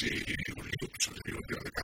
16 Ιουνίου του 2015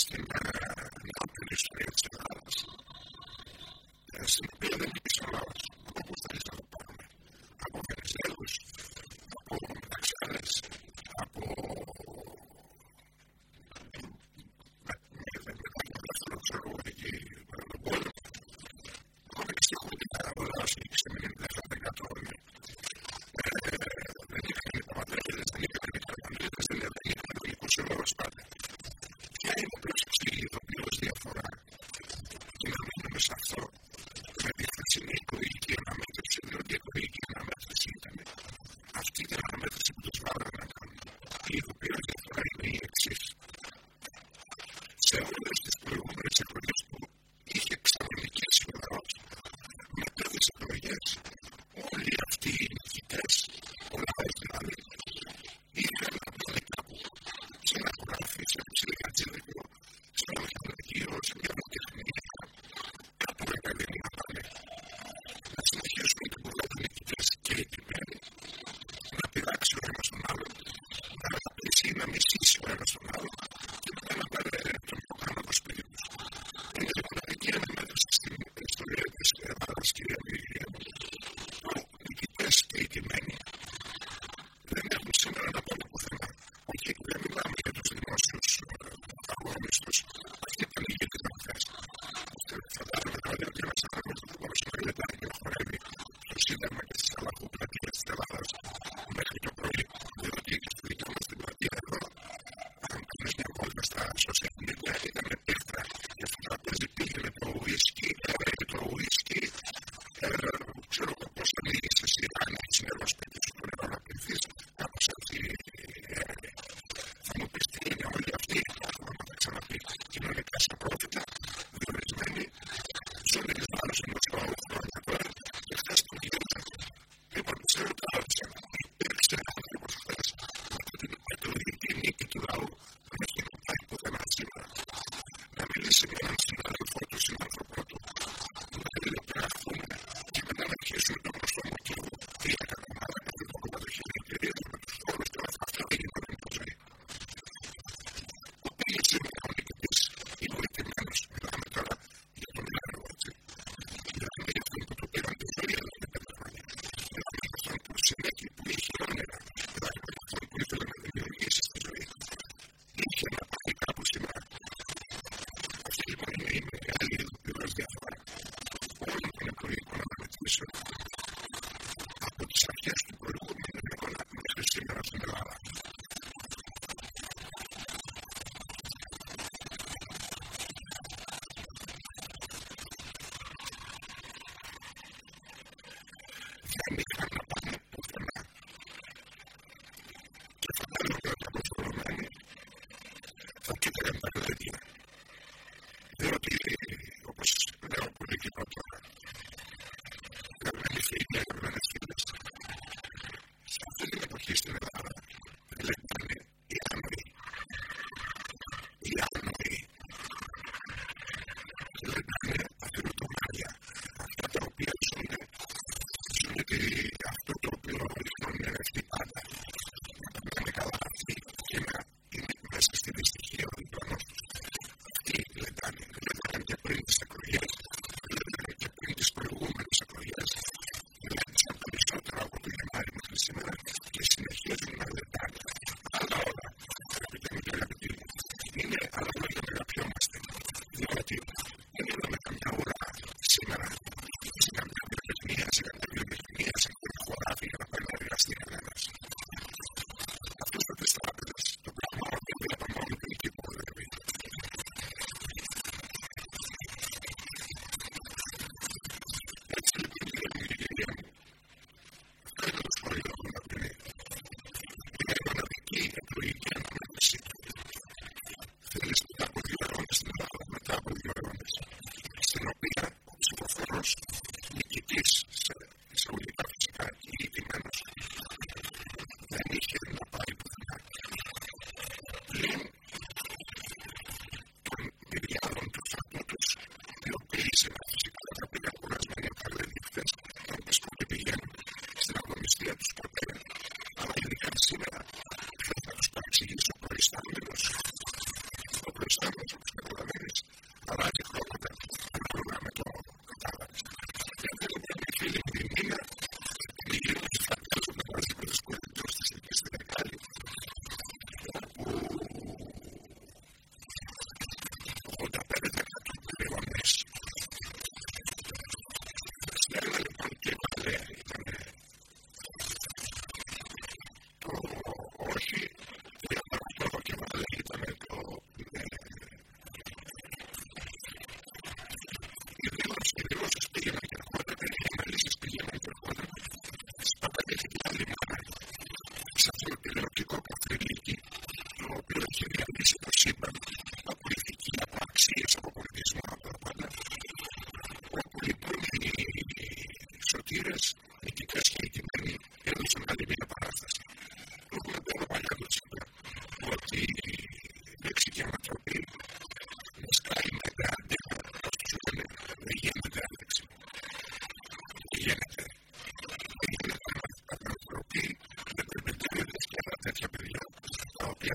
στην ανάπτυρη ε, ιστορία της Ελλάδας στην οποία δεν υπήρξε η Ελλάδα από θα ήσασταν να πάμε από Μεριζέλους από Μεταξιάνες από από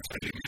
that's going to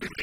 you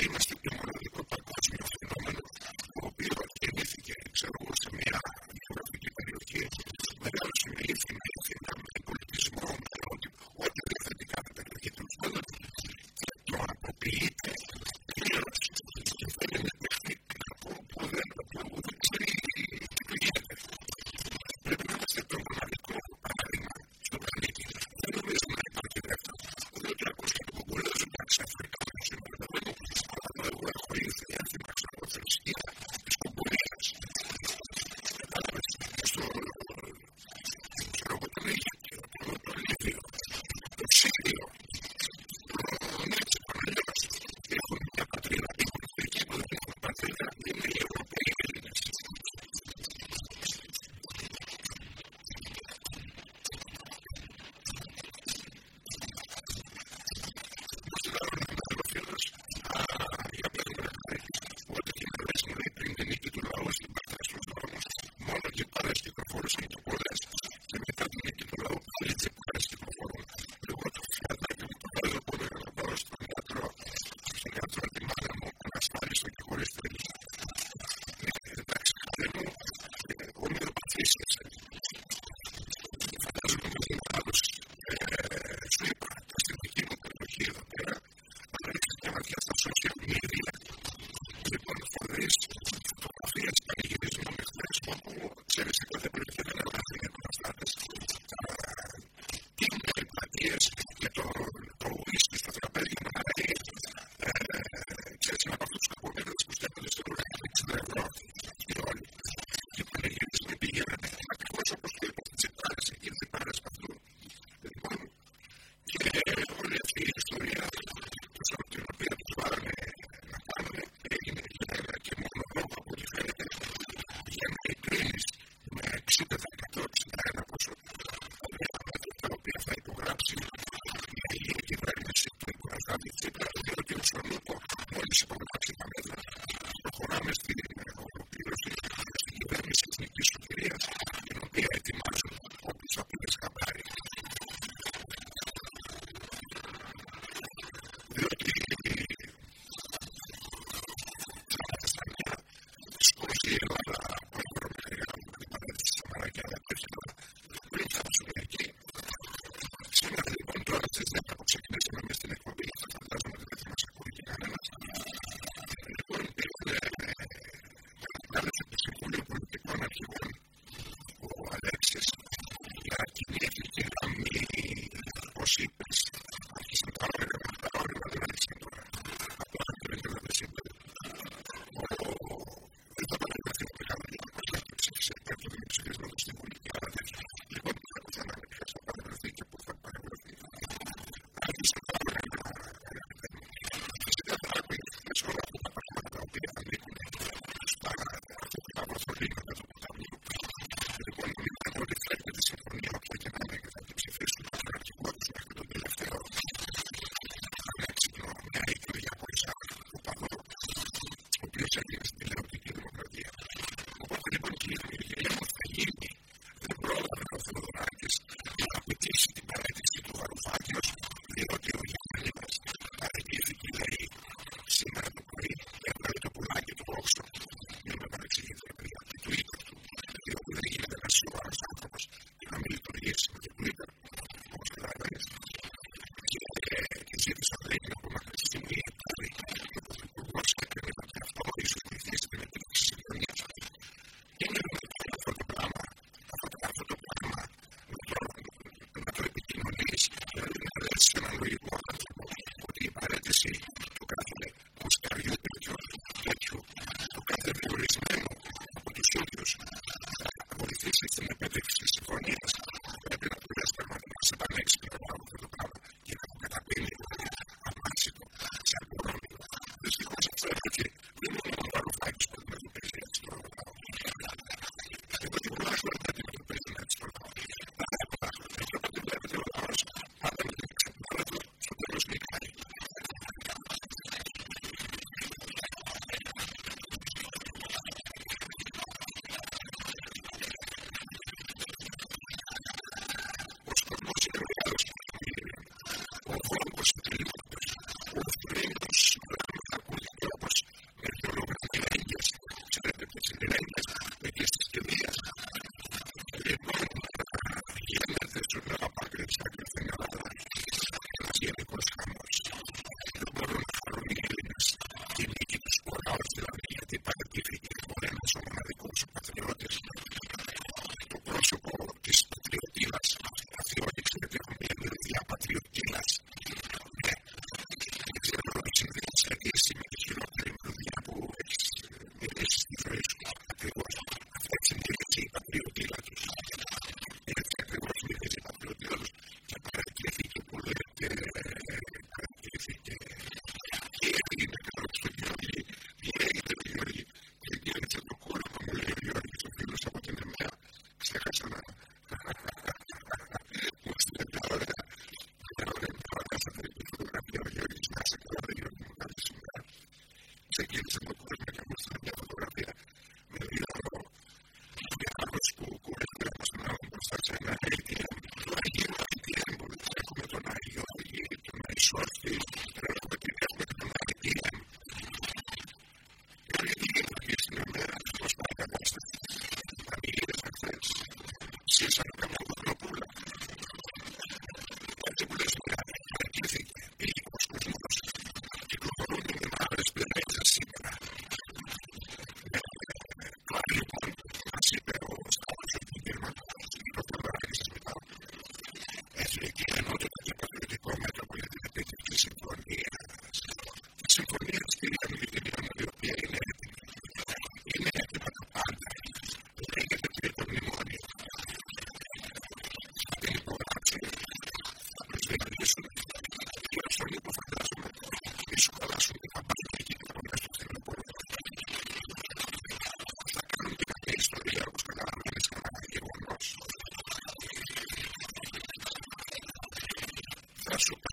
special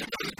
you know